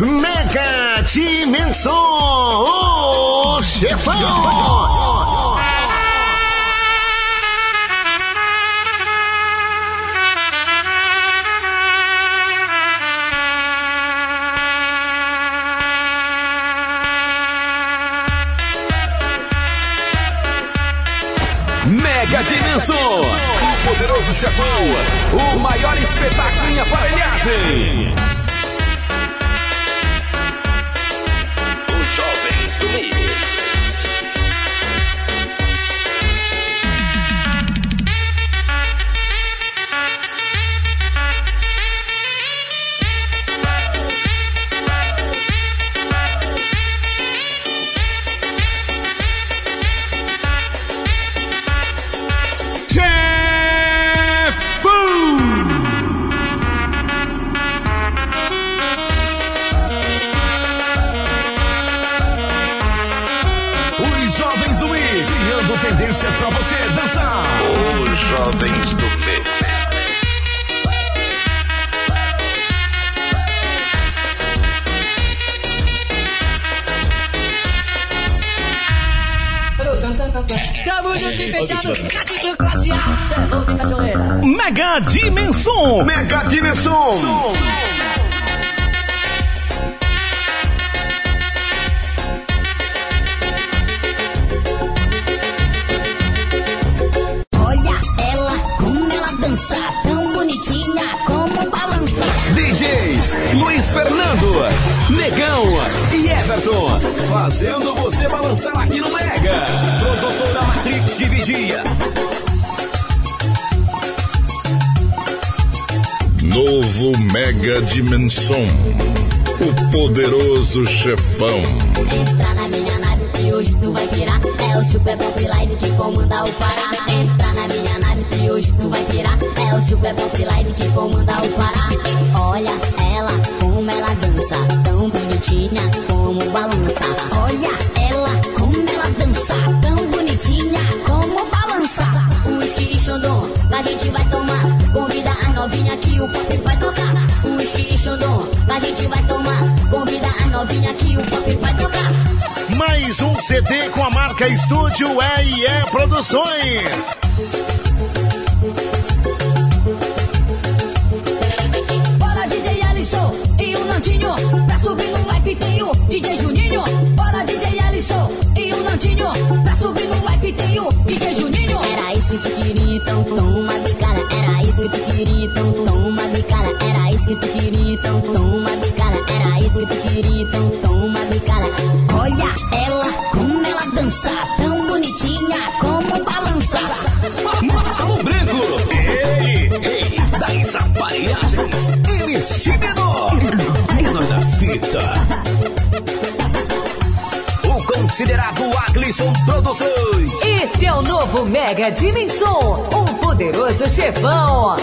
Mega Dimensão, o chefão. Mega Dimensão, o poderoso chefão, o maior espetáculo em aparelhagem. Classe A. Mega Dimensão. Mega Dimensão. Olha ela, como ela dança, tão bonitinha como balança. DJs Luiz Fernando, Negão e Everton, fazendo você balançar aqui no Mega Dimensão. O poderoso chefão. Entra na minha nave que hoje tu vai virar. É o Super Pop Live que comanda o Pará. Entra na minha nave que hoje tu vai virar. É o Super Pop Live que comanda o Pará. Olha ela, como ela dança, tão bonitinha como balança. Olha ela, como ela dança, tão bonitinha como balança. Whisky e Xandão, a gente vai tomar. Novinha que o pop vai tocar. Whisky e Xandão, a gente vai tomar. Convida as novinha que o pop vai tocar. Mais um CD com a marca Estúdio E&E Produções. Bora DJ Alisson e o Nandinho Pra subir no live tem o DJ Juninho Bora DJ Alisson e o Nandinho Pra subir no live tem o DJ Juninho Era isso que queria então toma Era isso que tu queria então toma bicada Era isso que tu queria então toma bicada Era isso que tu queria então toma bicada Olha ela como ela dança Tão bonitinha como balança. Marlon Branco, ele, ele das aparelhagens, MC Menor, menor da fita. O considerado Aglisson Produções. Este é o novo Mega Dimensão, o poderoso chefão.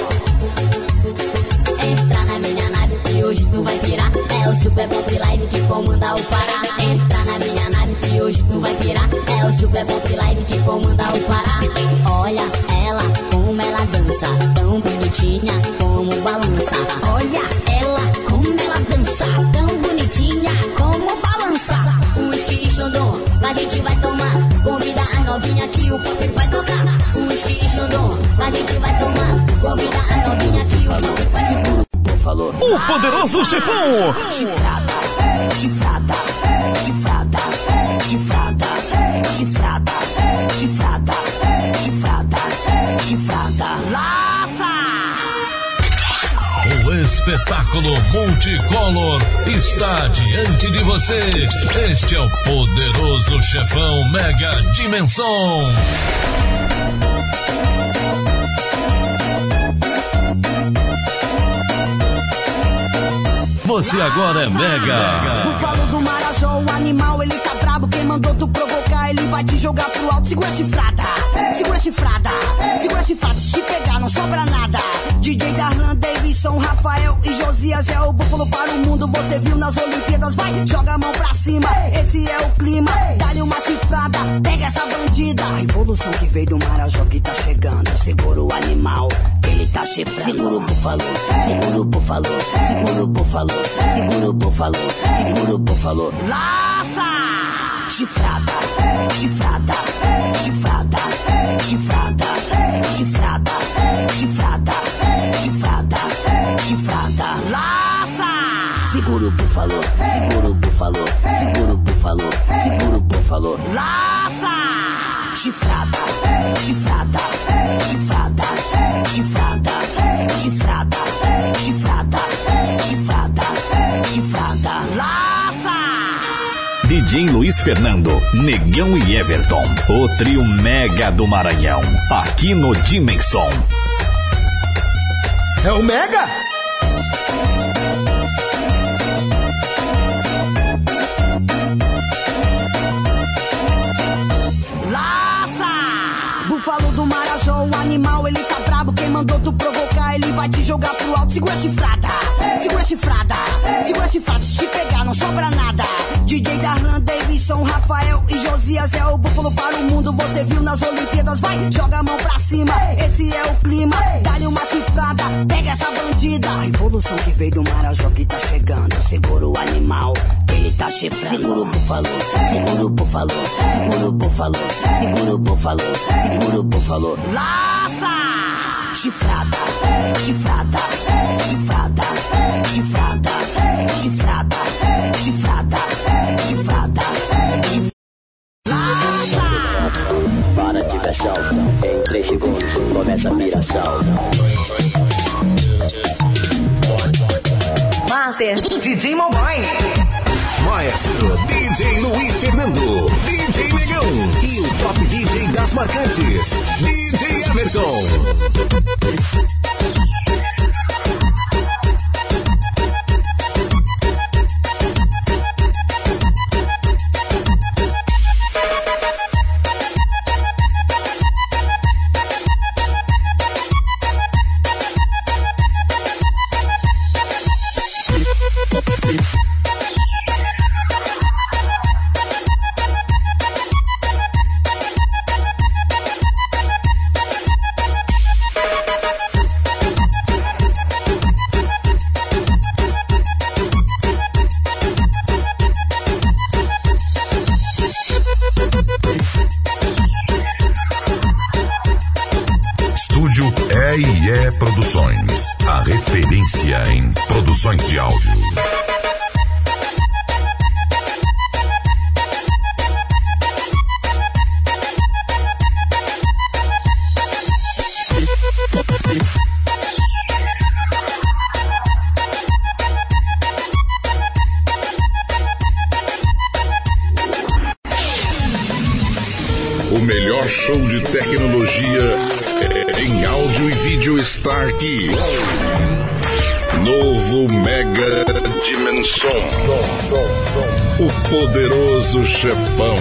Entra na minha nave que hoje tu vai virar. É o Super Pop Live que comanda o Pará. Entra na minha nave que hoje tu vai virar. É o Super Pop Live que comanda o Pará. Olha ela, como ela dança, tão bonitinha como balança. Olha ela, como ela dança, tão bonitinha como balança. Whisky e Xandão, a gente vai tomar. Convida as novinha que o pop vai tocar. Whisky e Xandão, a gente vai tomar. Convida as novinha que o pop vai tocar. Falou. O poderoso chefão. Chifrada, chifrada, chifrada, chifrada, chifrada, chifrada, chifrada, chifrada. Laça! O espetáculo multicolor está diante de você. Este é o poderoso chefão Mega Dimensão. Você agora é Mega. No falo do Marajó, o animal ele tá brabo. Quem mandou tu ele vai te jogar pro alto. Segura a chifrada, segura a chifrada, segura a chifrada. Se te pegar, não sobra nada. DJ Darlan, Davidson, Rafael e Josias é o búfalo para o mundo. Você viu nas Olimpíadas, vai, joga a mão pra cima. Esse é o clima, dá-lhe uma chifrada, pega essa bandida. A evolução que veio do Marajó que tá chegando. Segura o animal, ele tá chifrando. Segura o búfalo, segura o búfalo, segura o búfalo, segura o búfalo, segura o búfalo. Laça! Chifrada, chifrada, chifrada, chifrada, chifrada, chifrada, chifrada, chifrada. Laça! Segura o búfalo, segura o búfalo, segura o búfalo, segura o búfalo. Laça! Chifrada, chifrada, chifrada, chifrada, chifrada, chifrada, chifrada, chifrada. Laça! DJ Luiz Fernando, Negão e Everton. O trio Mega do Maranhão. Aqui no Dimensão. É o Mega? Mandou tu provocar, ele vai te jogar pro alto. Segura a chifrada, segura a chifrada, segura a chifrada. Se te pegar, não sobra nada. DJ Darlan, Davidson, Rafael e Josias é o búfalo para o mundo. Você viu nas Olimpíadas, vai, joga a mão pra cima. Esse é o clima, dá-lhe uma chifrada, pega essa bandida. A evolução que veio do Marajó que tá chegando. Segura o animal, ele tá chifrando. Segura o búfalo, segura o búfalo, segura o búfalo, segura o búfalo, segura o búfalo. Laça! Chifrada, chifrada, chifrada, chifrada, chifrada, chifrada, chifrada, chifrada. Para diversão, em 3 segundos começa a piração. Master DJ Momói. Maestro DJ Luiz Fernando. DJ Negão. E o top DJ das marcantes. DJ Everton. Novo Mega Dimensão. O poderoso chefão.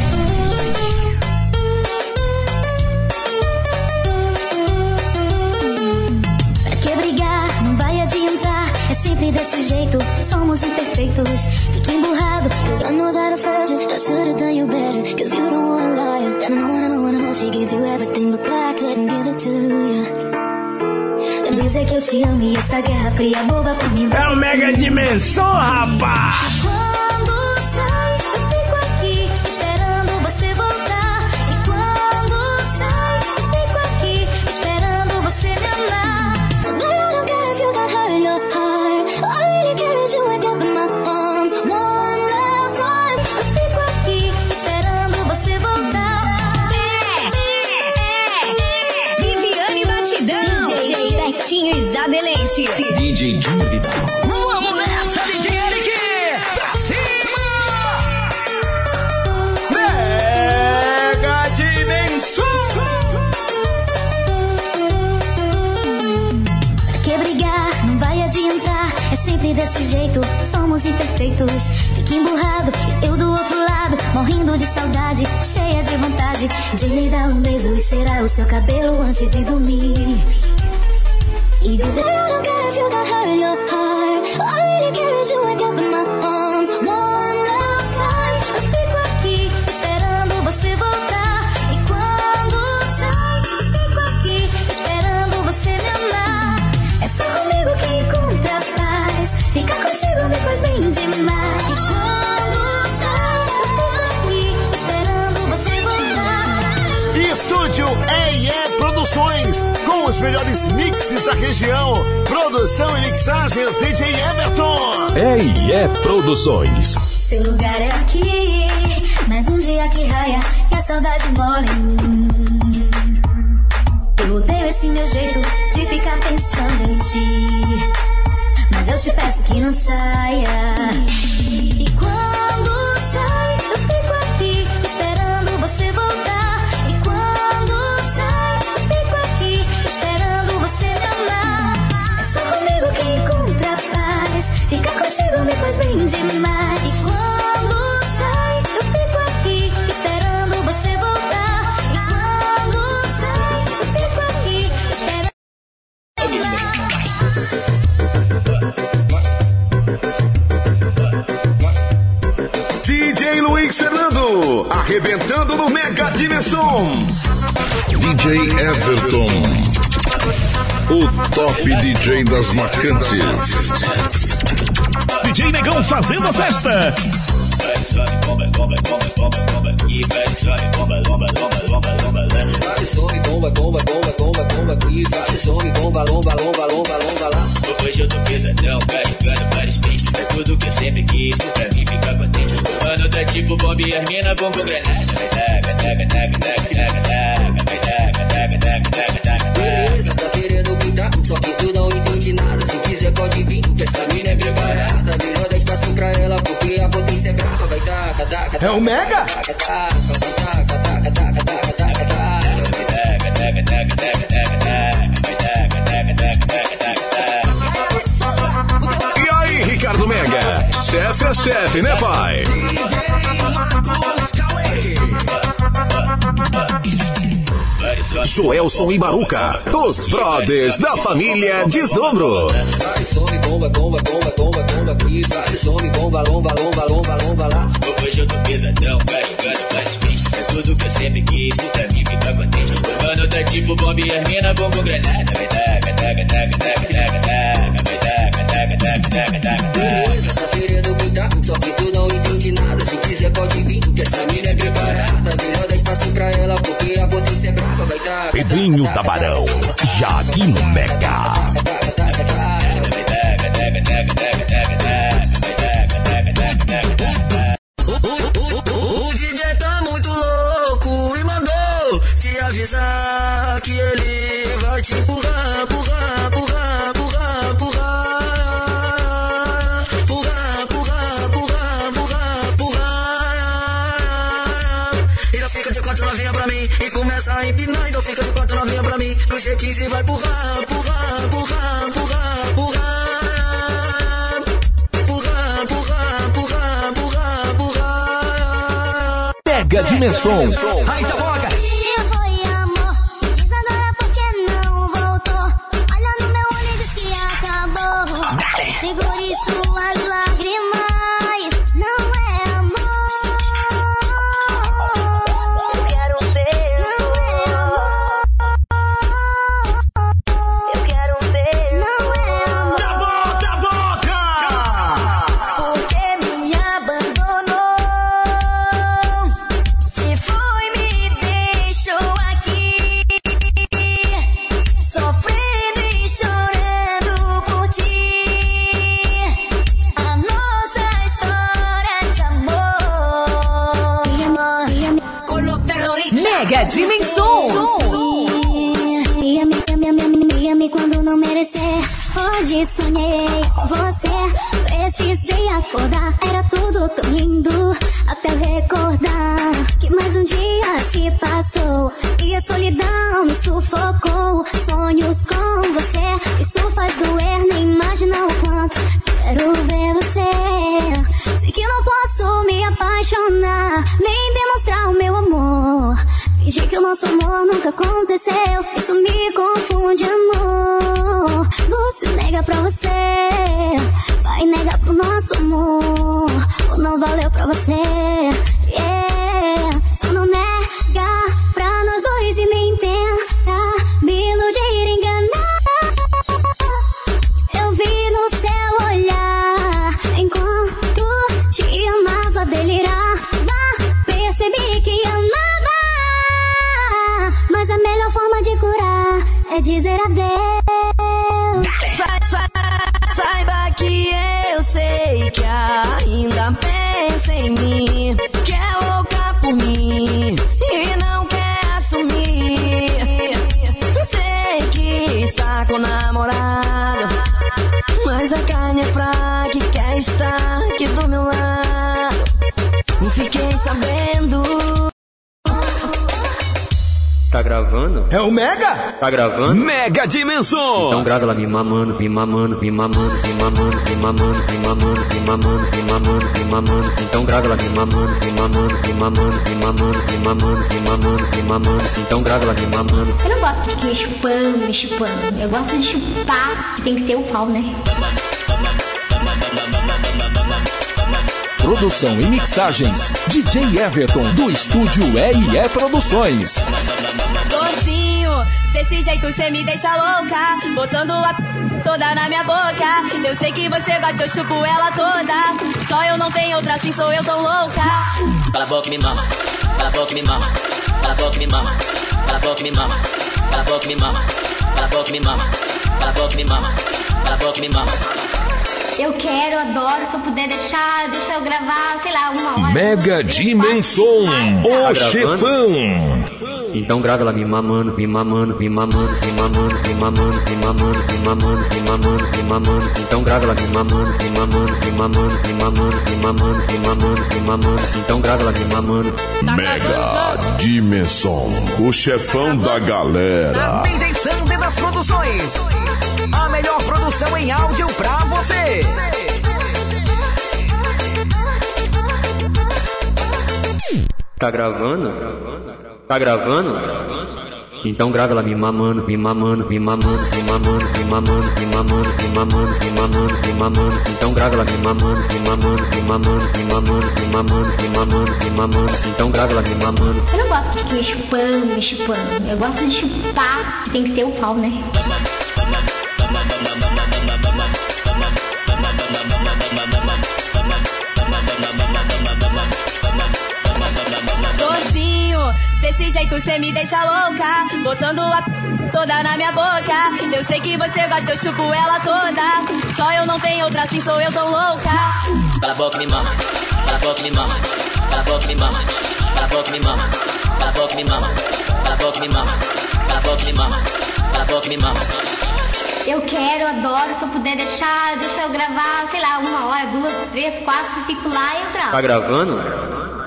Pra que brigar? Não vai adiantar. É sempre desse jeito. Somos imperfeitos. Fique emburrado. Cause I know that I failed you. I should've done you better. Cause you don't wanna lie. And I know, and I know, and know she gives you everything. But I eu te amo e essa guerra fria boba pra mim. É o Mega Dimensão, rapaz! Desse jeito. Somos imperfeitos. Fique emburrado, eu do outro lado. morrendo de saudade, cheia de vontade de lhe dar um beijo e cheirar o seu cabelo antes de dormir. E dizer, I don't care if you got hurt in your heart. Os melhores mixes da região. Produção e mixagens DJ Everton. É Produções. Seu lugar é aqui, mais um dia que raia e a saudade mora em mim. Eu odeio esse meu jeito de ficar pensando em ti. Mas eu te peço que não saia. E quando paz. Ficar contigo me faz bem demais. E quando sai, eu fico aqui esperando você voltar. E quando sai, eu fico aqui esperando. DJ Luiz Fernando, arrebentando no Mega Dimensão. DJ Everton, o top DJ das marcantes. Fazendo a festa. Vai, some, bomba, bomba, bomba, bomba, bomba aqui. Vai, some, bomba, lomba, lomba, lomba, lomba lá. Hoje eu tô pesadão, carregando vários pentes. É tudo que eu sempre quis, pra mim ficar contente. Mano, tá tipo bomba e as mina, bomba granada. Beleza, tá querendo pintar, só que tu não entende nada. Se quiser pode vir, que essa mina é preparada. Pra ela, porque a potência é brava. Vai taca, taca, É o Mega? taca, taca, taca, taca, taca, taca, taca, taca. Taca, taca, taca, taca, taca, taca. Taca, taca, taca, taca, taca, taca. E aí, Ricardo Mega? Chefe é chefe, né, pai? Joelson e Baruca, os brothers da família Desdobro. Vai, some, bomba, bomba, bomba, bomba, bomba aqui. Vai, some, bomba, lomba, lomba, lomba, lomba lá. Hoje eu tô pesadão, carregando vários pentes. É tudo que eu sempre quis, pra mim ficar contente. Mano, tá tipo bomba e as mina, bomba granada. Vai taca, taca, taca, taca, taca, taca. Vai taca, taca, taca, taca, taca. Beleza, taca, taca, taca, taca, taca. O DJ tá muito louco e mandou te avisar e a empinar. Então fica de quatro novinha pra mim. No G15 vai empurrar, empurrar, empurrar, empurrar, empurrar. Empurrar. Mega Dimensão. Tá gravando? Mega Dimensão! Então grava lá me mamando, me mamando, me mamando, me mamando, me mamando, me mamando, me mamando, me mamando, me mamando. Então grava lá me mamando, me mamando, me mamando, me mamando, me mamando, me mamando, me mamando. Então grava lá me mamando. Eu não gosto de ficar chupando, me chupando. Eu gosto de chupar, que tem que ser o pau, né? Produção e mixagens. DJ Everton, do estúdio E&E Produções. Desse jeito cê me deixa louca. Botando a p toda na minha boca. Eu sei que você gosta, eu chupo ela toda. Só eu não tenho outra assim, sou eu tão louca. Cala a boca e me mama. Cala a boca e me mama. Cala a boca e me mama. Cala a boca e me mama. Cala a boca e me mama. Cala a boca e me mama. Cala a boca e me mama. Cala a boca e me mama. Eu quero, adoro, se eu puder deixar, deixa eu gravar, sei lá, uma hora. Mega Dimensão, o Tá gravando? chefão. Então grava lá me mamando, me mamando, me mamando, me mamando, me mamando, me mamando, me mamando, me mamando, me mamando. Então grava lá me mamando, me mamando, me mamando, me mamando, me mamando, me mamando, me mamando. Então grava lá me mamando. Mega Dimensão, o chefão da galera. DJ Sander das Produções. A melhor produção em áudio pra você. Tá gravando? Tá gravando? Então grava lá me mamando, me mamando, me mamando, me mamando, me mamando, me mamando, me mamando, me mamando, me mamando. Então grava lá me mamando, me mamando, me mamando, me mamando, me mamando, me mamando, me mamando. Então grava lá me mamando. Eu não gosto de chupando, me chupando. Eu gosto de chupar, que tem que ser o pau, né? Desse jeito cê me deixa louca, botando a p... toda na minha boca. Eu sei que você gosta, eu chupo ela toda. Só eu não tenho outra, assim sou eu tão louca. Cala a boca e me mama, cala a boca e me mama, cala a boca e me mama, cala a boca e me mama, cala a boca e me mama, cala a boca e me mama, cala a boca me mama, cala a boca me mama. Eu quero, adoro, se eu puder deixar, deixa eu gravar, sei lá, uma hora, duas, três, quatro, fico lá e gravo. Tá gravando?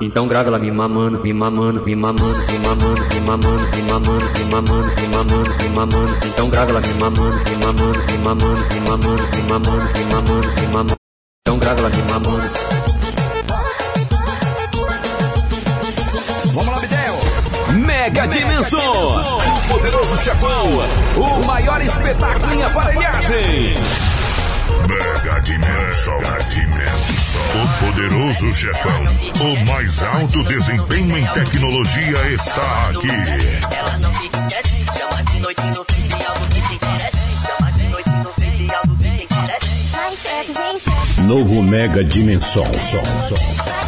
Então grava lá me mamando, me mamando, me mamando, me mamando, me mamando, me mamando, me mamando, me mamando, me mamando. Então grava lá me mamando, me mamando, me mamando, me mamando, me mamando, me mamando, me mamando. Então grava lá me mamando. Vamos lá, Bidel. Mega Dimensão, o poderoso chefão, o maior espetáculo em aparelhagem. Mega Dimensão, Mega Dimensão, o poderoso chefão, o mais alto desempenho em tecnologia está aqui. Ela não fica esquece. Chama de noite no Face e algo que te interessa. Chama de noite no e algo que te interessa. Novo Mega Dimensão, som, som.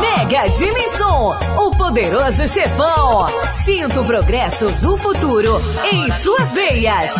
Mega Dimensão, o poderoso chefão. Sinta o progresso do futuro em suas veias.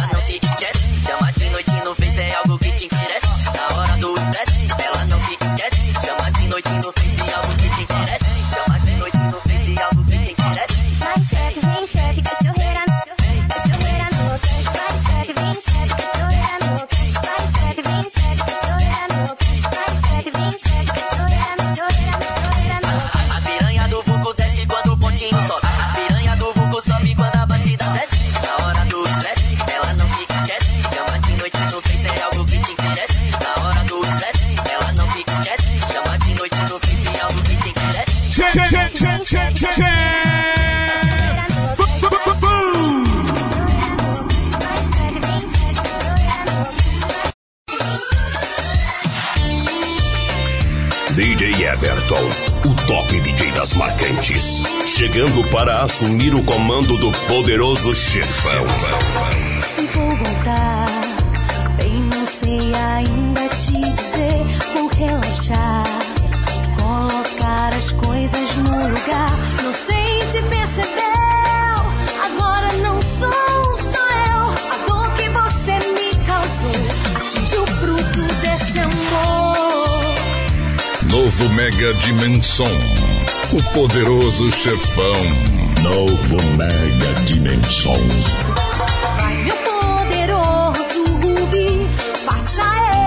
O top DJ das marcantes, chegando para assumir o comando do poderoso chefão. Se vou voltar, bem não sei ainda te dizer. Vou relaxar, colocar as coisas no lugar. Não sei se percebeu, agora não sou Novo Mega Dimensão. O poderoso chefão. Novo Mega Dimensão. Vai, meu poderoso Rubi, faça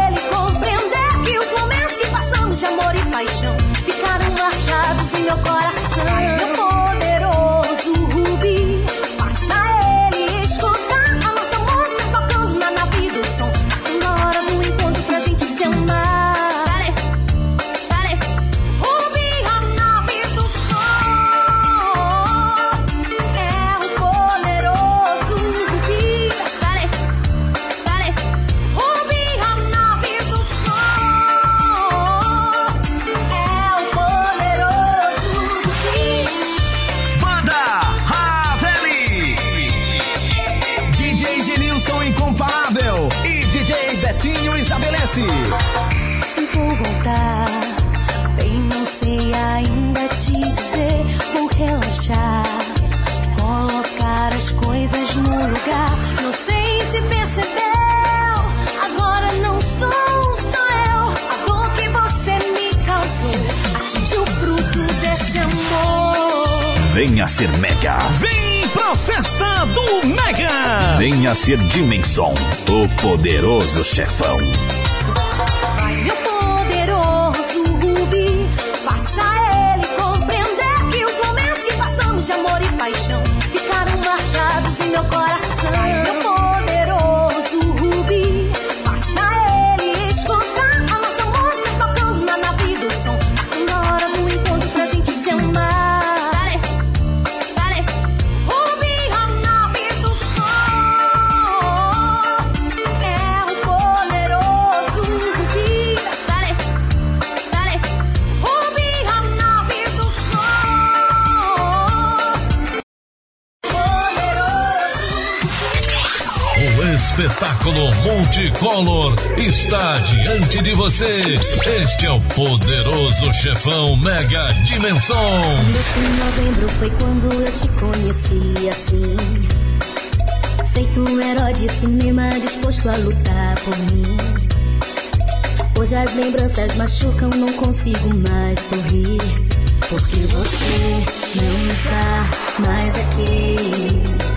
ele compreender que os momentos que passamos de amor e paixão ficaram marcados em meu coração. Vai, meu Venha ser Mega. Vem pra festa do Mega. Venha ser Dimensão, o poderoso chefão. Vai, meu poderoso Rubi, faça ele compreender que os momentos que passamos de amor e paixão ficaram marcados em meu coração. Vai, meu poderoso espetáculo multicolor está diante de você. Este é o poderoso chefão Mega Dimensão. Nesse novembro foi quando eu te conheci assim. Feito um herói de cinema disposto a lutar por mim. Hoje as lembranças machucam, não consigo mais sorrir. Porque você não está mais aqui.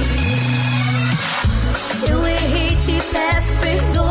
Peço perdoe.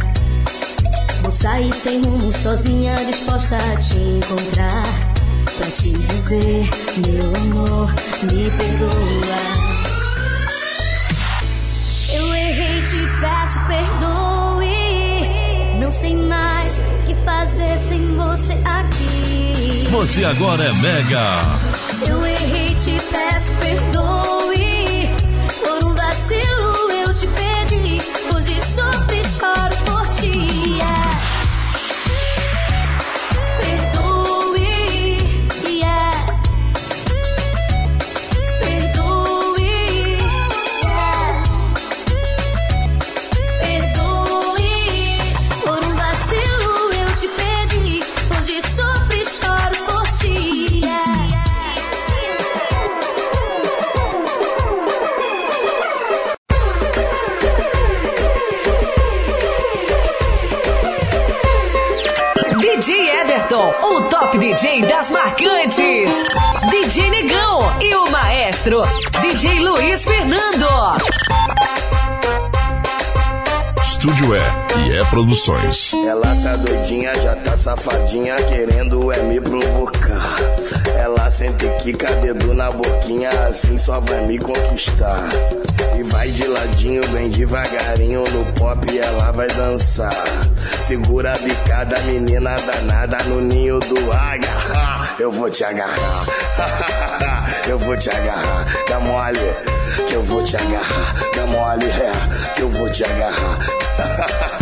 Sair sem rumo, sozinha, disposta a te encontrar. Pra te dizer, meu amor, me perdoa. Se eu errei, te peço perdoe. Não sei mais o que fazer sem você aqui. Você agora é Mega. Everton, o top DJ das marcantes. DJ Negão e o maestro DJ Luiz Fernando. Estúdio é e é Produções. Ela tá doidinha, já tá safadinha, querendo é me provocar. Ela sente quica, dedo na boquinha, assim só vai me conquistar. E vai de ladinho, bem devagarinho, no pop ela vai dançar. Segura a bicada, menina danada, no ninho do. Ha, Eu vou te agarrar, eu vou te agarrar, dá mole, que eu vou te agarrar, dá mole, é, que eu vou te agarrar.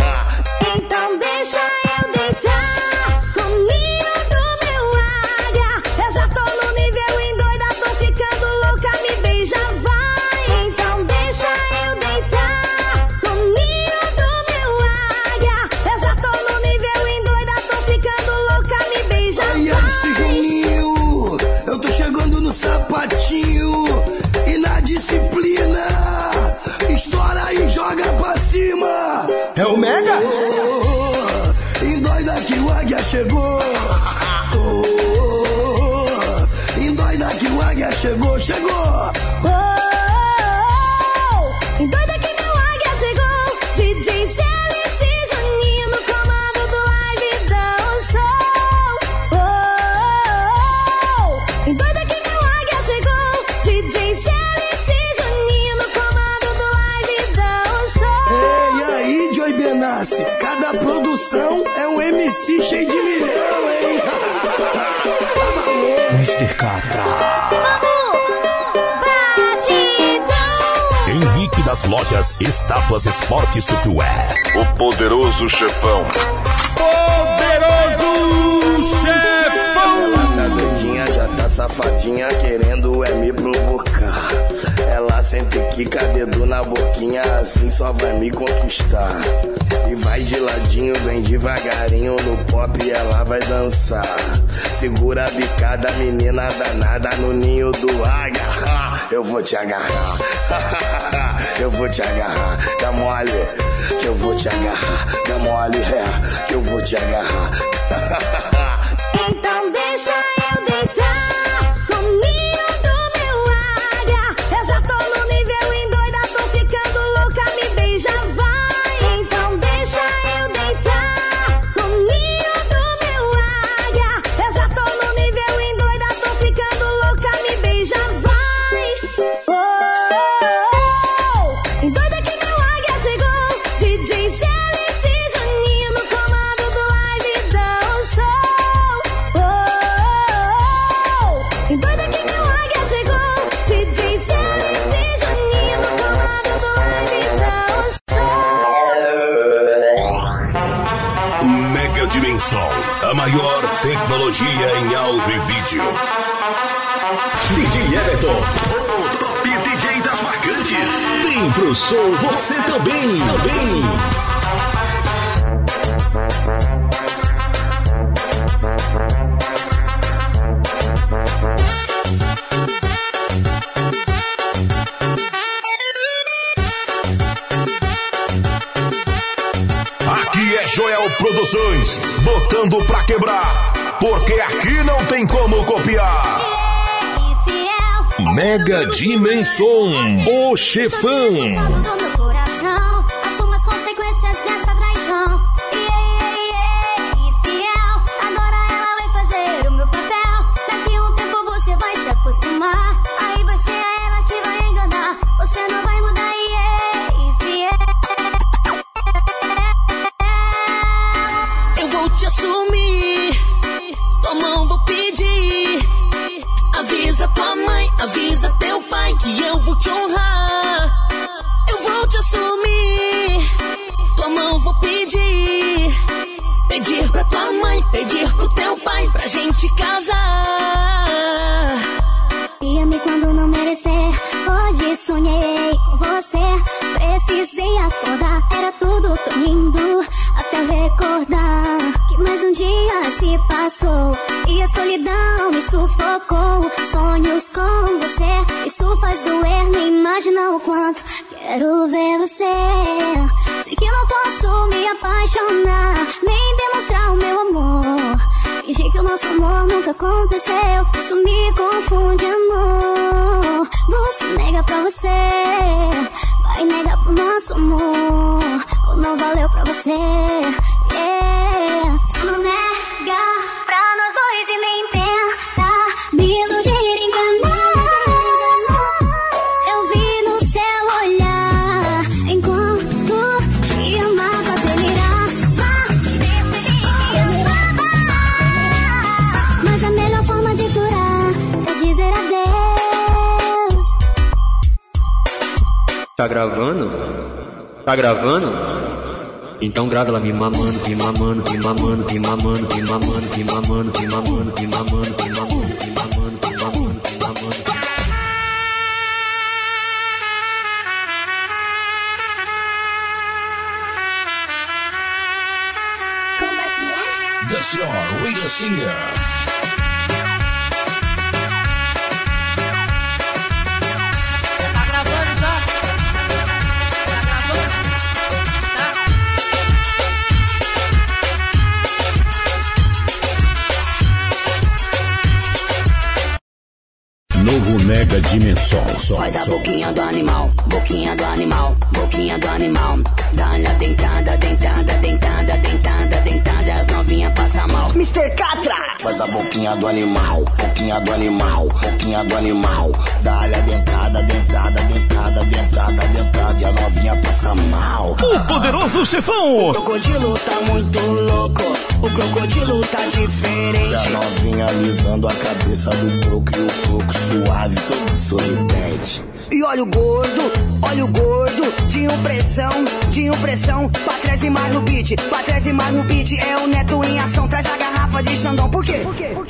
das lojas Estátuas Esporte Sutué. O poderoso chefão. Poderoso Ela tá doidinha, já tá safadinha, querendo é me provocar. Ela sente quica, dedo na boquinha, assim só vai me conquistar. E vai de ladinho, bem devagarinho, no pop ela vai dançar. Segura a bicada, menina danada, no ninho do. Ha, Eu vou te agarrar, eu vou te agarrar, dá mole, que eu vou te agarrar, dá mole, é, que eu vou te agarrar. maior tecnologia em áudio e vídeo. DJ Everton, o top DJ das marcantes. Vem pro som você também. Também. Botando pra quebrar, porque aqui não tem como copiar. Mega Dimensão, o chefão. Pedir pra tua mãe, pedir pro teu pai pra gente casar. Tá gravando? Então grava ela me mamando, me mamando, me mamando, me mamando, me mamando, me mamando, me mamando, me mamando, me mamando, me mamando, me mamando, me mamando. The Star Rita Singer. Faz a boquinha do animal, boquinha do animal, boquinha do animal. Faz a boquinha do animal, boquinha do animal, boquinha do animal. Dá-lhe a dentada, dentada, dentada, dentada, dentada. E a novinha passa mal. O poderoso chefão! O crocodilo tá muito louco, o crocodilo tá E diferente. a novinha alisando a cabeça do croco e o croco suave, todo sorridente. E olha o gordo, olha o gordo, de impressão, de impressão. Pra trás e mais no beat, pra trás e mais no beat. É o neto em ação, traz a garrafa de Xandão. Por quê? Por quê? Por quê?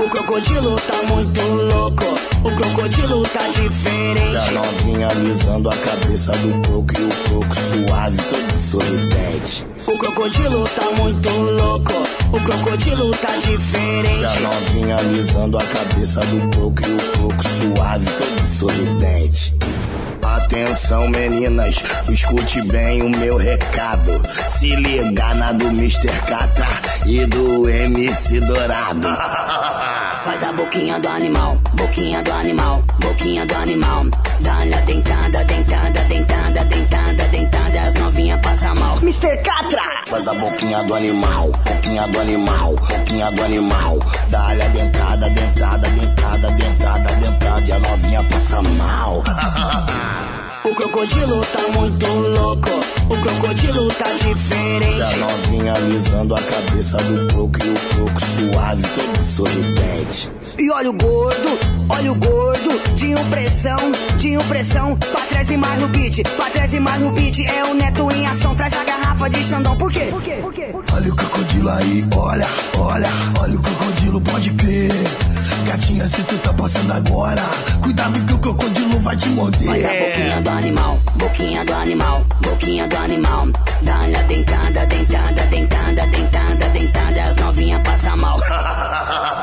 O crocodilo tá muito louco, o crocodilo tá diferente. novinha alisando a cabeça do croco e o croco suave, todo sorridente. O crocodilo tá muito louco, o crocodilo tá diferente. novinha alisando a cabeça do croco e o croco suave, todo sorridente. Atenção meninas, escute bem o meu recado. Se liga na do Mr. Catra e do MC Dourado. Faz a boquinha do animal, boquinha do animal, boquinha do animal. Dá-lhe a dentada, dentada, dentada, dentada, dentada. As novinhas passam mal. Mr. Catra! Faz a boquinha do animal, boquinha do animal, boquinha do animal. Dá-lhe a dentada, dentada, dentada, dentada, dentada. E a novinha passa mal. O crocodilo tá muito louco, o crocodilo tá a diferente. novinha alisando a cabeça do croco e o croco suave, todo sorridente. E olha o gordo, olha o gordo, de impressão, de impressão. Pra trás e mais no beat, pra trás e mais no beat. É o neto em ação, traz a garrafa de Xandão. Por quê? Por quê? Por quê? Olha o crocodilo aí, olha, olha, olha o crocodilo, pode crer. Gatinha, se tu tá passando agora, cuidado que o crocodilo vai te morder. Faz a boquinha do animal, boquinha do animal, boquinha do animal. Dá-lhe a dentada, dentada, dentada, dentada, dentada. As novinhas passam mal.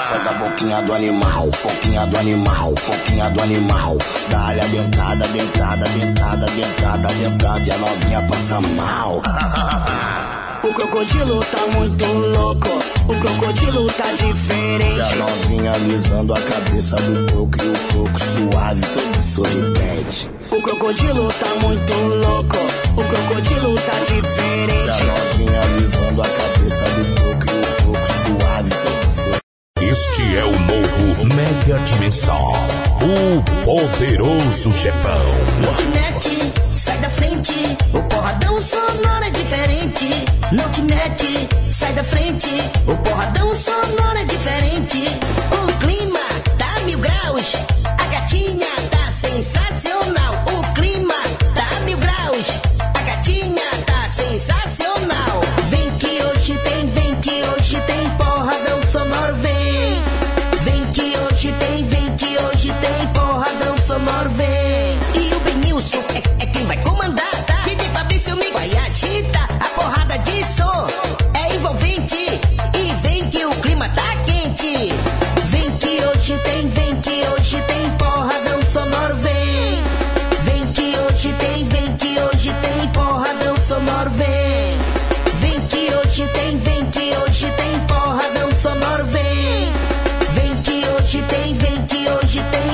Faz a boquinha do animal, boquinha do animal, boquinha do animal. Dá-lhe a dentada, dentada, dentada, dentada, dentada. E a novinha passa mal. O crocodilo tá muito louco, o crocodilo tá E a diferente. novinha alisando a cabeça do coco e o coco suave, todo sorridente. O crocodilo tá muito louco, o crocodilo tá E a diferente. novinha alisando a cabeça do coco e o coco suave, todo sorridente. Este é o novo Mega Dimensão. O poderoso chefão. Lotinete, sai da frente. O porradão sonoro é diferente. Lotinete, sai da frente. O porradão sonoro é diferente. O clima tá mil graus. A gatinha tá sensacional.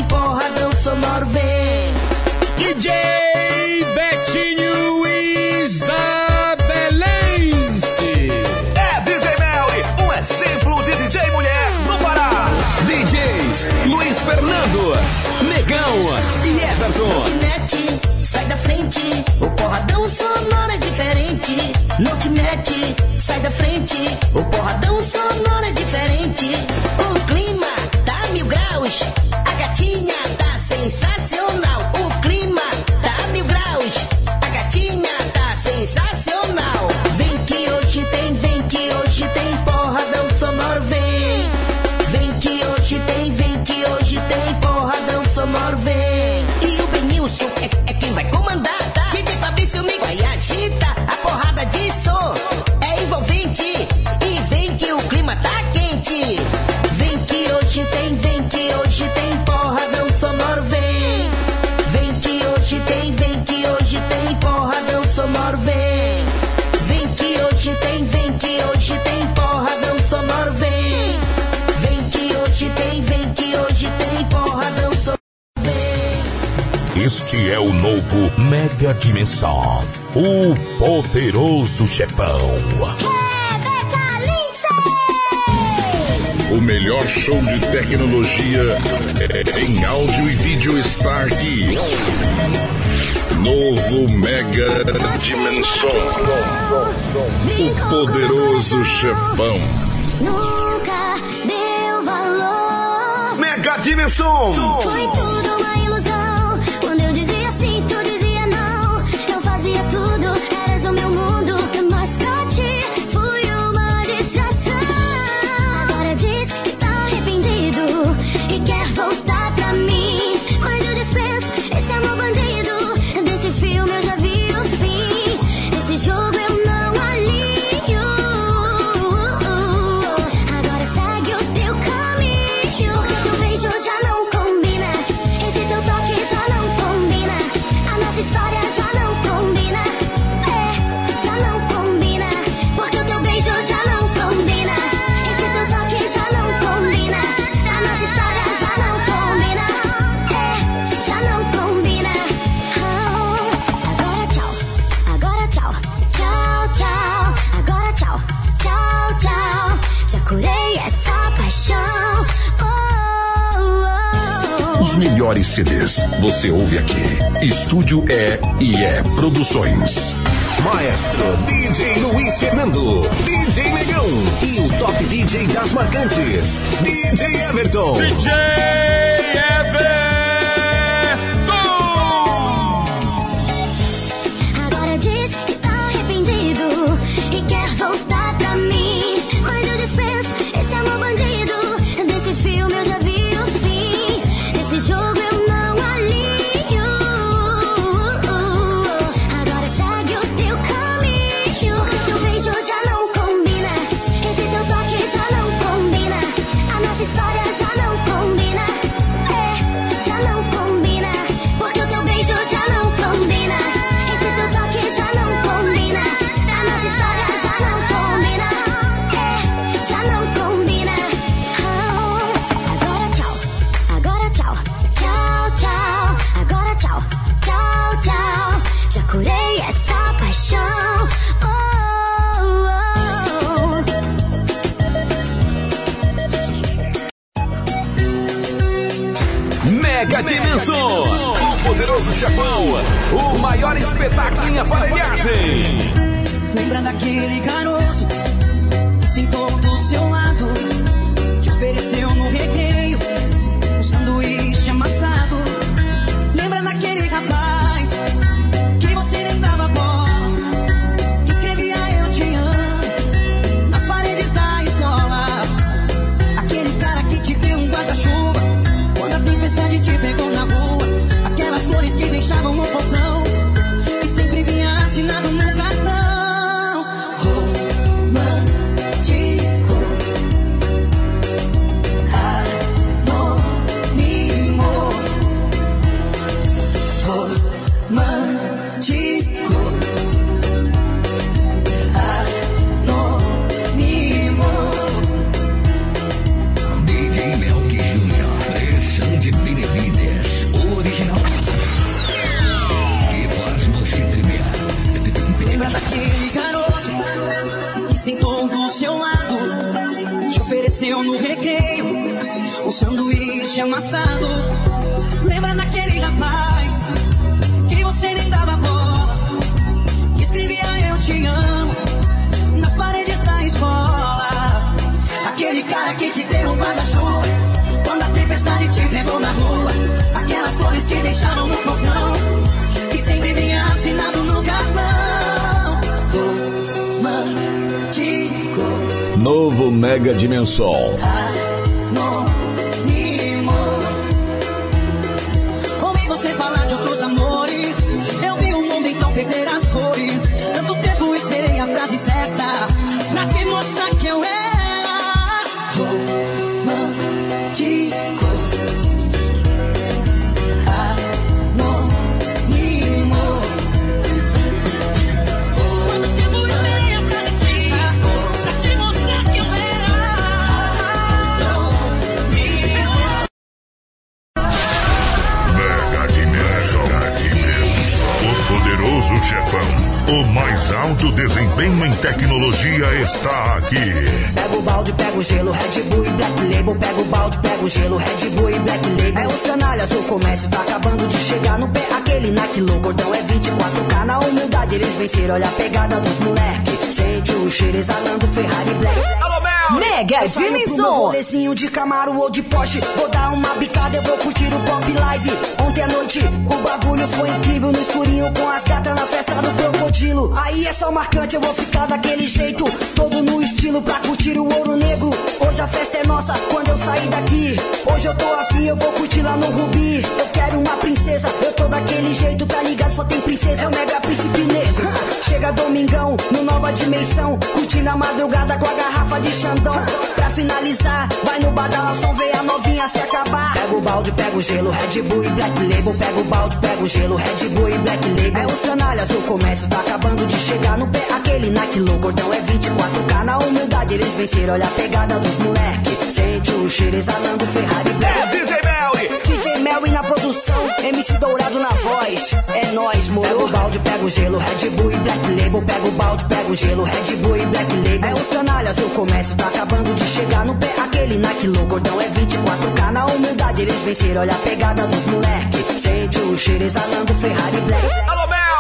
Porradão sonoro, vem. DJ Betinho Isabelense. É DJ Melly, um exemplo de DJ mulher no Pará. DJs Luiz Fernando, Negão e Everton. Lotinete, sai da frente. O porradão sonoro é diferente. Lotinete, sai da frente. O porradão sonoro Mega Dimensão. O poderoso chefão. O melhor show de tecnologia em áudio e vídeo está aqui. Novo Mega Dimensão. O poderoso chefão. Nunca deu valor. Mega Dimensão. Foi tudo melhores CDs você ouve aqui. Estúdio é e é Produções. Maestro DJ Luiz Fernando, DJ Negão e o top DJ das marcantes, DJ Everton. DJ Agora Lembra daquele garoto que sentou do seu Novo Mega Dimensão. Venceram, olha a pegada dos moleque. Sente o cheiro exalando Ferrari Black. Alô, Mel! Mega Dimensão. De Camaro ou de Porsche. Vou dar uma bicada, eu vou curtir o pop live. Ontem à noite o bagulho foi incrível no escurinho com as gatas na festa do crocodilo. Aí é só marcante, eu vou ficar daquele jeito. Todo no estilo pra curtir o ouro negro. Hoje a festa é nossa quando eu sair daqui. Hoje eu tô assim, eu vou curtir lá no Rubi. Eu quero uma princesa, eu tô daquele jeito, tá ligado? Só tem princesa, é o mega príncipe negro. Chega domingão, no nova dimensão. Curtindo a madrugada com a garrafa de Xandão. Pra finalizar, vai no badalação, vê a novinha se acabar. Pega o balde, pega o gelo, Red Bull e Black Label. Pega o balde, pega o gelo, Red Bull e Black Label. É os canalhas, o comércio tá acabando de chegar no pé. Aquele naquilo, gordão é 24K. Na humildade eles venceram, olha a pegada dos moleque. Sente o cheiro exalando Ferrari Black. É DJ Melly na produção, MC Dourado na voz. É nóis, moro. Pega o balde, pega o gelo, Red Bull e Black Label. Pega o balde, pega o gelo, Red Bull e Black Label. É os canalhas, o comércio tá acabando de chegar no pé. Aquele naquilo, gordão é 24K. Na humildade eles venceram, olha a pegada dos moleque. Sente o cheiro exalando Ferrari Black. Alô!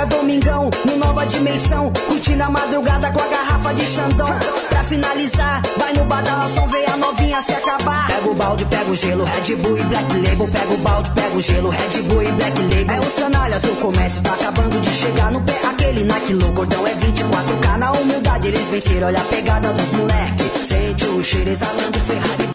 Chega domingão, no nova dimensão, curtindo a madrugada com a garrafa de Xandão. Pra finalizar, vai no badalação, vê a novinha se acabar. Pega o balde, pega o gelo, Red Bull e Black Label. Pega o balde, pega o gelo, Red Bull e Black Label. É os canalhas, o comércio tá acabando de chegar no pé. Aquele naquilo, gordão é 24K. Na humildade eles venceram, olha a pegada dos moleque. Sente o cheiro exalando Ferrari.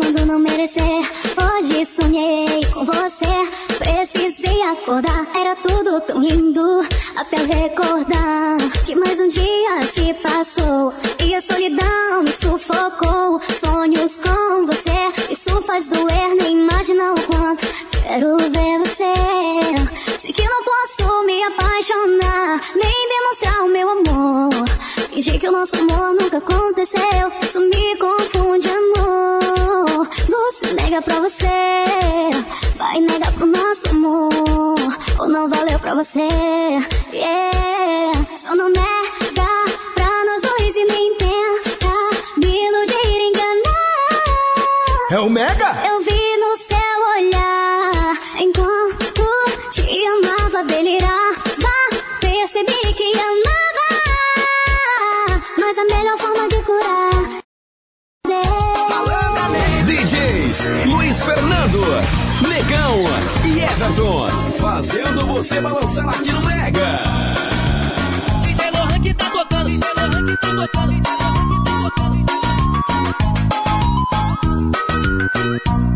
Quando não merecer. Hoje sonhei com você. Precisei acordar. Era tudo tão lindo. Até recordar que mais um dia se passou. E a solidão me sufocou. Sonhos com você. Isso faz doer, nem imagina o quanto. Quero ver você. Sei que não posso me apaixonar. Nem demonstrar o meu amor. Fingir que o nosso amor nunca aconteceu. Isso me confunde, Você nega pra você. Vai negar pro nosso amor. Ou não valeu pra você. Yeah. Só não nega pra nós dois e nem tenta me iludir, enganar. É o Mega? DJs Luiz Fernando, Negão e Everton. Fazendo você balançar aqui no Mega. DJ Lohan que tá tocando, DJ Lohan que tá tocando, DJ Lohan que tá tocando.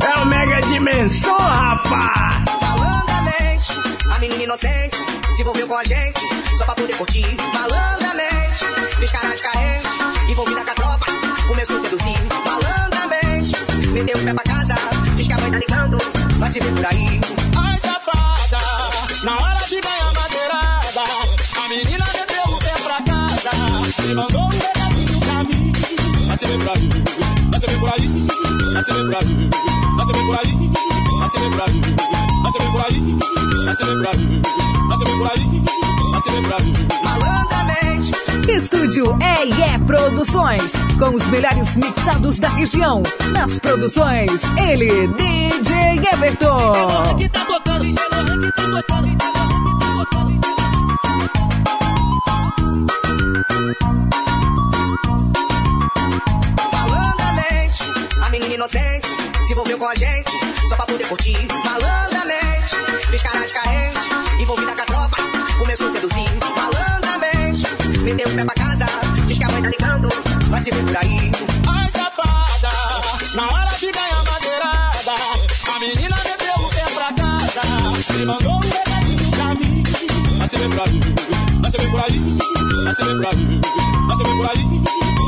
É o Mega Dimensão, rapaz! Malandramente, a menina inocente se envolveu com a gente só pra poder curtir. Malandramente, fez cara de carente, envolvida com meteu o pé pra casa, diz que a mãe tá ligando, vai se ver por aí. Ai, safada, na hora de ganhar madeirada, a menina meteu o pé pra casa e mandou um recadinho pra mim. Vai se ver por aí, vai se ver por aí, vai se ver por aí, vai se ver por aí, vai se ver por aí, vai se ver por aí, vai se ver por aí, vai se ver por aí, vai se ver por aí. Malandramente. Estúdio É e É Produções, com os melhores mixados da região. Nas produções, ele, DJ Everton. Que tá tocando, que tá tocando, que tá tocando. Malandramente, a menina inocente se envolveu com a gente só pra poder curtir. Malandramente, O pé pra casa, diz que a mãe tá ligando, vai se ver por aí. Ai, safada, na hora de ganhar madeirada, a menina meteu o pé pra casa e mandou um recadinho pra mim. Vai se ver por aí, vai se ver por aí, vai se ver por aí, vai se ver por aí,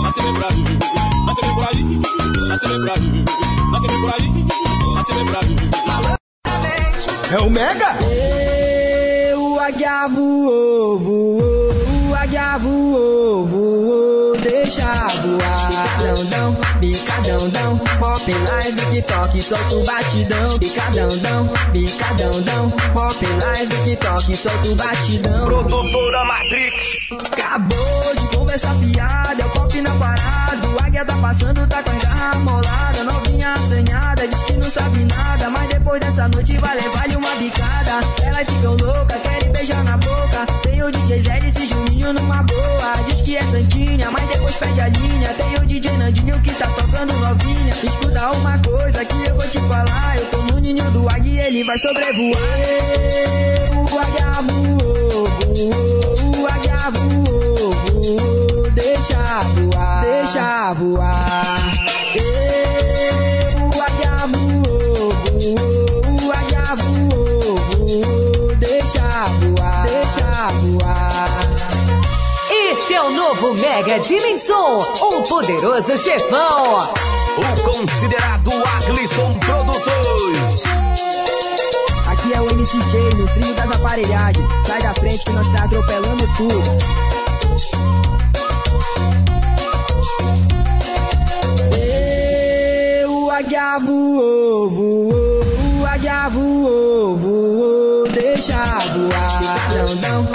vai se ver por aí, vai se ver por aí, vai se ver por aí, vai se ver por aí, vai se ver por aí. É o Mega? O águia voou, voou, voou, voou, deixa voar. Dão, bicadão, dão, pop live que toque, solta o batidão. Bicadão, dão, bicadão, dão, pop live que toque, solta o batidão. Produtora Matrix. Acabou de conversar fiada, é o pop na parada. O águia tá passando, tá com a garra molada. Novinha assanhada, diz que não sabe nada. Mas depois dessa noite vai levar-lhe uma bicada. Elas ficam loucas, querem beijar na boca. Tem o DJ Zé e Juninho numa boa. Diz que é Santinha, mas depois perde a linha. Tem o DJ Nandinho que tá tocando novinha. Escuta uma coisa que eu vou te falar. Eu tô no ninho do águia e ele vai sobrevoar. O águia voou, voou, novo Mega Dimensão, o poderoso chefão. O considerado Aglisson Produções. Aqui é o MCJ no trio das aparelhagens. Sai da frente que nós tá atropelando tudo. O águia voou, voou, o águia voou, voou, deixa voar. Picadão, dão,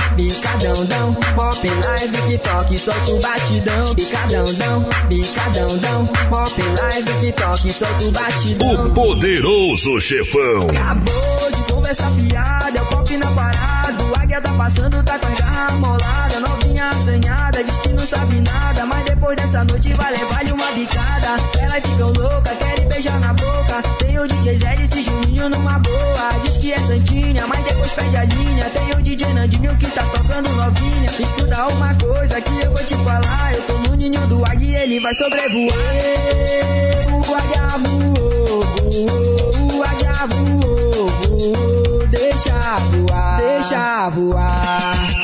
picadão, dão, pop live, TikTok, solta o batidão. Picadão, dão, picadão, dão, pop live, TikTok, solta o batidão. O poderoso chefão. Acabou de conversar fiada, é o pop na parada. O águia tá passando, tá com a garra molada. Novinha assanhada, diz que não sabe nada. Mas depois dessa noite vai levar-lhe uma bicada. Elas ficam loucas, querem beijar na boca. Tem o DJ Zé e Juninho numa boa. Diz que é Santinha, mas depois pede a linha. Tem o DJ Nandinho que tá tocando novinha. Escuta uma coisa que eu vou te falar. Eu tô no ninho do águia e ele vai sobrevoar. O águia voou, o águia voou. Deixa voar, deixa voar.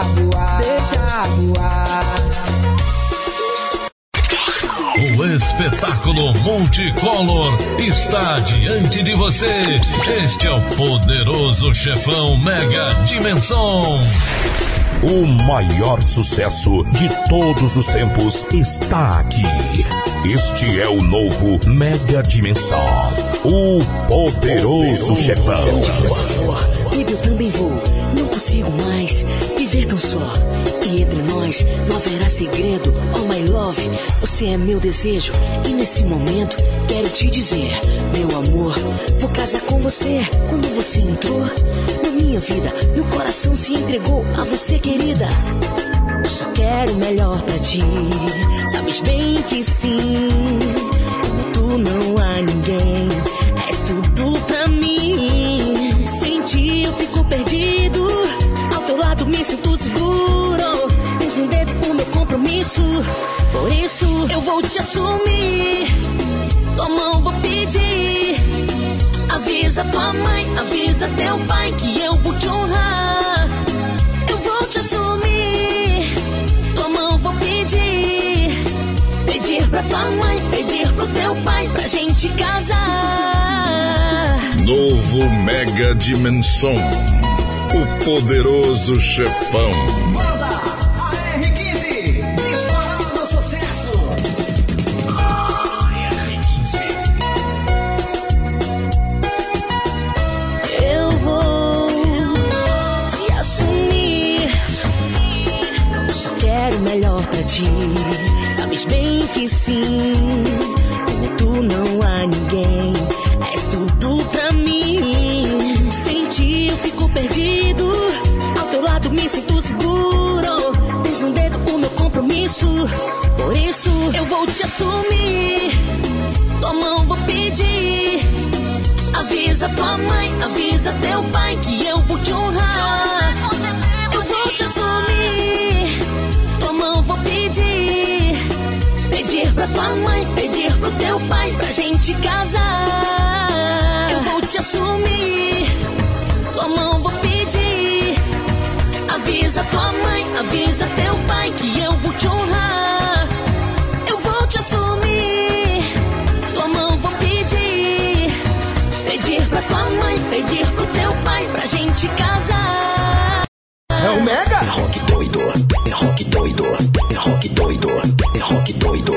Voar, deixa voar. O espetáculo multicolor está diante de você. Este é o poderoso chefão Mega Dimensão. O maior sucesso de todos os tempos está aqui. Este é o novo Mega Dimensão. O poderoso chefão. Baby, meu desejo. E nesse momento quero te dizer, meu amor, vou casar com você. Quando você entrou na minha vida, meu coração se entregou a você, querida. Eu só quero o melhor pra ti. Sabes bem que sim. Como tu não há ninguém. Isso eu vou te assumir. Tua mão vou pedir. Avisa tua mãe, avisa teu pai que eu vou te honrar. Eu vou te assumir. Tua mão vou pedir. Pedir pra tua mãe, pedir pro teu pai pra gente casar. Novo Mega Dimensão. O poderoso chefão. Pro teu pai pra gente casar. Eu vou te assumir. Tua mão vou pedir. Avisa tua mãe, avisa teu pai que eu vou te honrar. Eu vou te assumir. Tua mão vou pedir. Pedir pra tua mãe, pedir pro teu pai pra gente casar. É o Mega? É rock doido, é rock doido, é rock doido, é rock doido,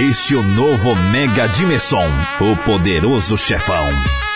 Este é o novo Mega Dimensão, o poderoso chefão.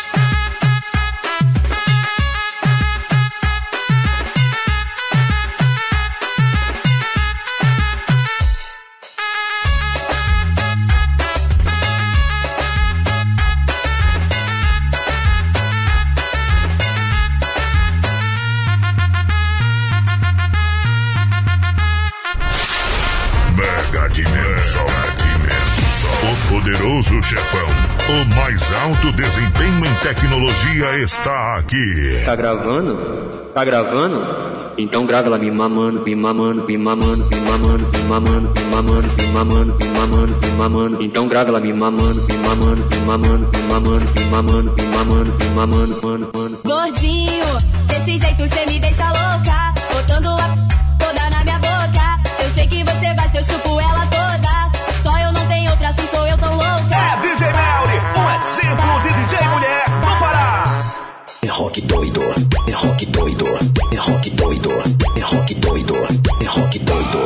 Tecnologia está aqui. Tá gravando? Tá gravando? Então grava lá me mamando, me mamando, me mamando, me mamando, me mamando, me mamando, me mamando, me mamando, me mamando. Então grava lá me mamando, me mamando, me mamando, me mamando, me mamando, me mamando, me mamando, mano, mano. Gordinho, desse jeito cê rock doido, é rock doido, é rock doido, é rock doido, é rock doido.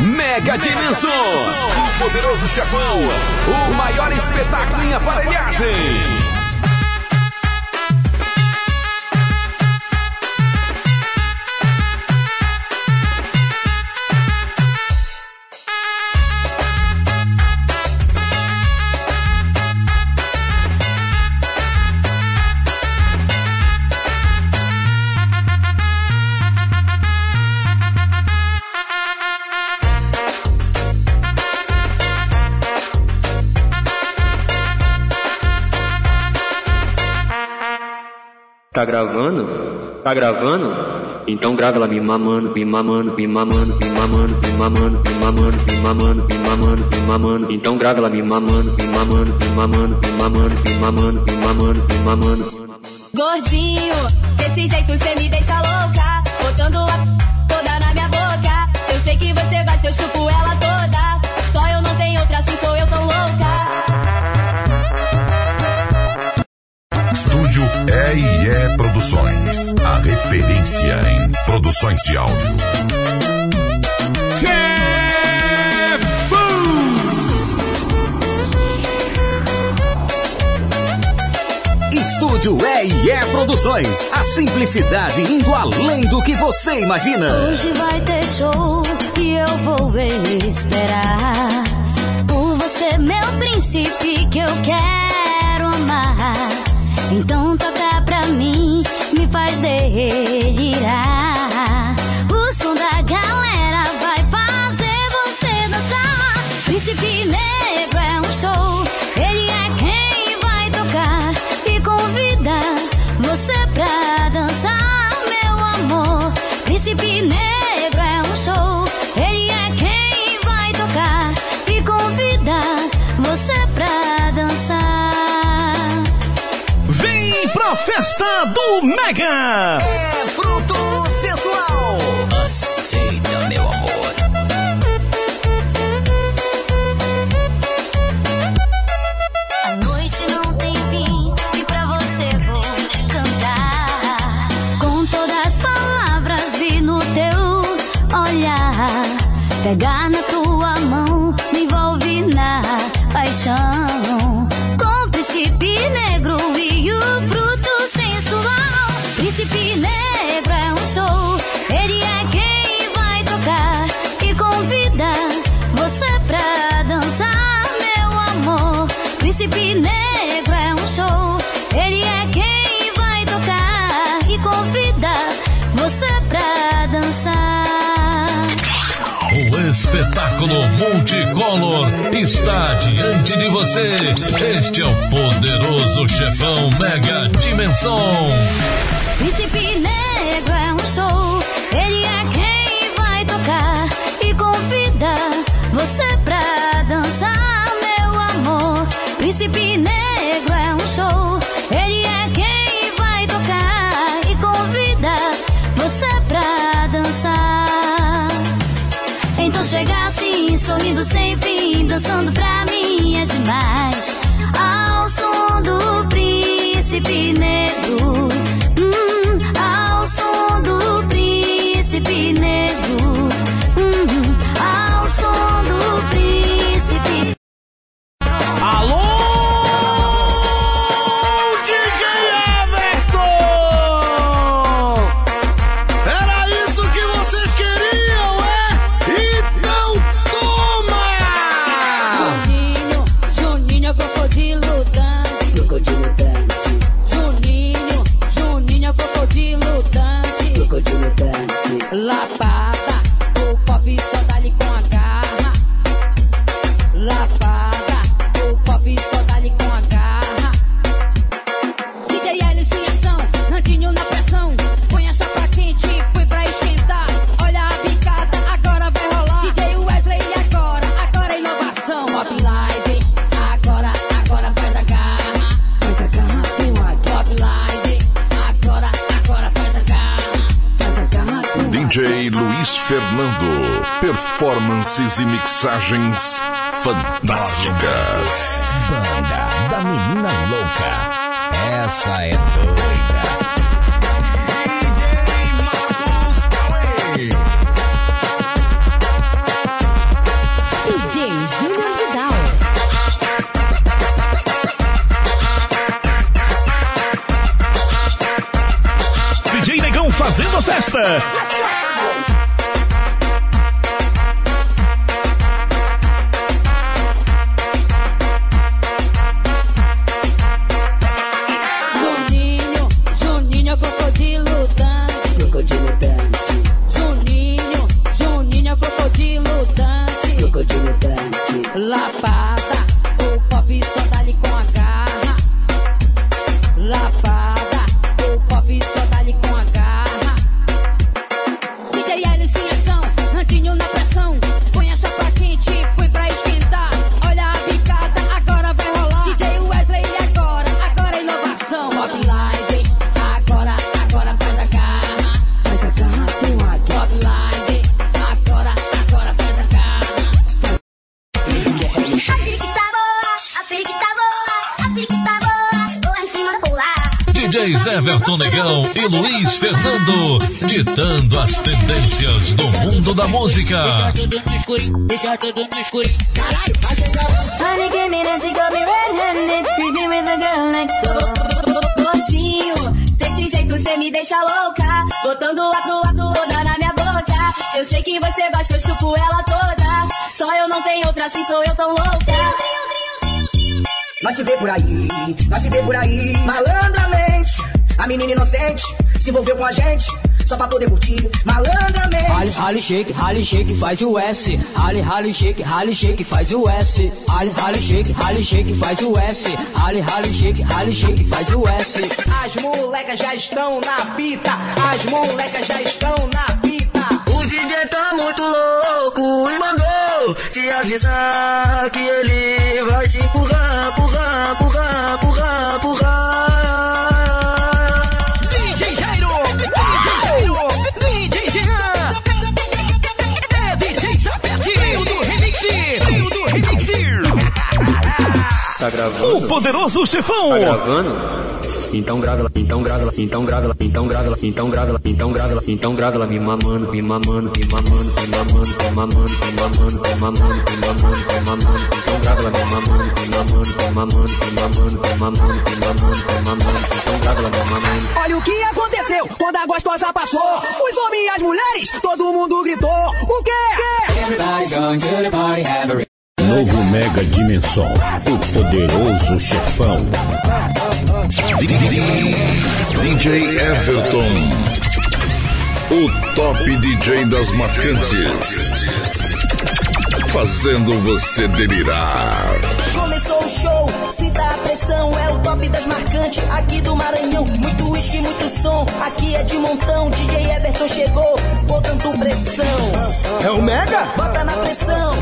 Mega Dimensão, o poderoso chefão, o maior espetáculo em aparelhagem. Tá gravando? Tá gravando? Então grava lá me mamando, me mamando, me mamando, me mamando, me mamando, me mamando, me mamando, me mamando, me mamando. Então grava lá me mamando, me mamando, me mamando, me mamando, me mamando, me mamando, me mamando. Gordinho, desse jeito cê me deixa louca. Botando a toda na minha boca. Eu sei que você gosta, eu chupo ela toda. Estúdio É e É Produções. A referência em produções de áudio. Estúdio É e É Produções. A simplicidade indo além do que você imagina. Hoje vai ter show e eu vou esperar por você, meu príncipe, que eu quero. Então toca pra mim, me faz delirar. Festa do Mega! É fruto sensual. Aceita, meu amor. A noite não tem fim e pra você vou cantar. Com todas as palavras vi no teu olhar. Pegar espetáculo multicolor está diante de você. Este é o poderoso chefão Mega Dimensão. Príncipe dançando pra mim é demais. Ao som do príncipe negro. Performances e mixagens fantásticas. Banda da menina louca. Essa é doida. DJ Júnior Vidal. DJ Negão fazendo a festa. Ditando as tendências do mundo da música. Honey came in and she got me red-handed, creeping with the girl next door. Gordinho, desse jeito cê me deixa louca. Botando a tua toda na minha boca. Eu sei que você gosta, eu chupo ela toda. Só eu não tenho outra assim, sou eu tão louca. Nós se vê por aí, nós se vê por aí, malandramente. A menina inocente se envolveu com a gente, só pra poder curtir, malandramente. Rally, rally, shake, rally, shake, faz o S. Rally, rally, shake, rally, shake, faz o S. Rally, rally, shake, rally, shake, faz o S. Rally, rally, shake, rally, shake, faz o S. As molecas já estão na fita, as molecas já estão na fita. O DJ tá muito louco e mandou te avisar que ele vai te empurrar, empurrar, empurrar, Tá gravando? O poderoso chefão. Tá gravando? Então grava ela, então grava ela, então grava ela, então grava ela, então grava ela, então grava ela, então grava ela, me mamando, me mamando, me mamando, me mamando, me mamando, me mamando, me mamando, me mamando, me mamando, então grava ela, me mamando, me mamando, me mamando, me mamando, me mamando, me mamando, me mamando, então grava ela, me mamando. Olha o que aconteceu quando a gostosa passou. Os homens e as mulheres, todo mundo gritou. O quê? Everybody's going to the party, have a Novo Mega Dimensão, o poderoso chefão. DJ Everton, o top DJ das marcantes, fazendo você delirar. Começou o show, sinta a pressão, é o top das marcantes aqui do Maranhão. Muito uísque, muito som, aqui é de montão. DJ Everton chegou, botando pressão. É o Mega? Bota na pressão,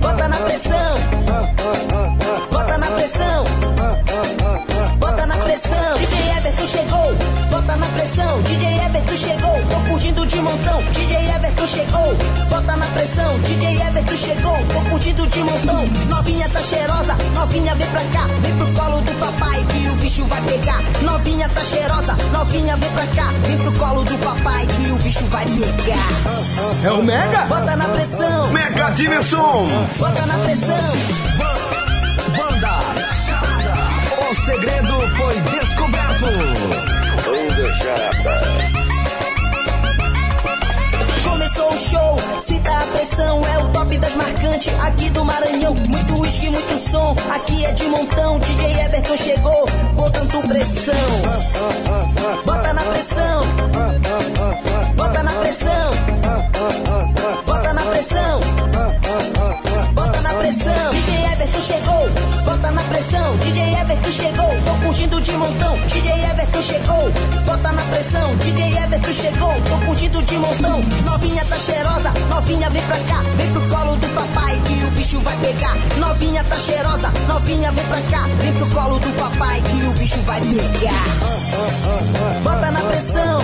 bota na pressão, Everton chegou, bota na pressão. DJ Everton chegou, tô curtindo de montão. Novinha tá cheirosa, novinha vem pra cá, vem pro colo do papai que o bicho vai pegar. Novinha tá cheirosa, novinha vem pra cá, vem pro colo do papai que o bicho vai pegar. É o Mega? Bota na pressão, Mega Dimensão. bota na pressão. Banda O segredo foi descoberto. Começou o show, sinta a pressão, é o top das marcantes aqui do Maranhão. Muito uísque, muito som, aqui é de montão. DJ Everton chegou, botando pressão. Bota na pressão, Everton chegou, tô curtindo de montão. DJ Everton chegou, bota na pressão. DJ Everton chegou, tô curtindo de montão. Novinha tá cheirosa, novinha vem pra cá, vem pro colo do papai que o bicho vai pegar. Novinha tá cheirosa, novinha vem pra cá, vem pro colo do papai que o bicho vai pegar. Bota na pressão,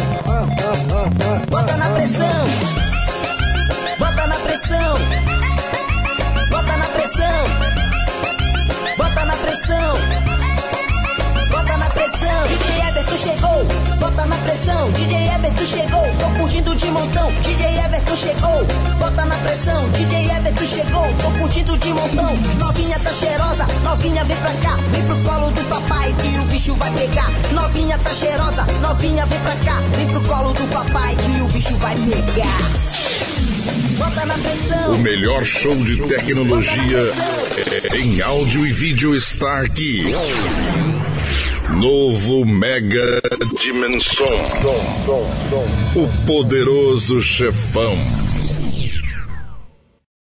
bota na pressão, bota na pressão, bota na pressão, bota na pressão. Pressão, DJ Everton chegou, tô curtindo de montão. DJ Everton chegou, bota na pressão. DJ Everton chegou, tô curtindo de montão. Novinha tá cheirosa, novinha vem pra cá, vem pro colo do papai que o bicho vai pegar. Novinha tá cheirosa, novinha vem pra cá, vem pro colo do papai que o bicho vai pegar. Bota na pressão. O melhor show de tecnologia em áudio e vídeo está aqui. Novo Mega Dimensão. O poderoso chefão.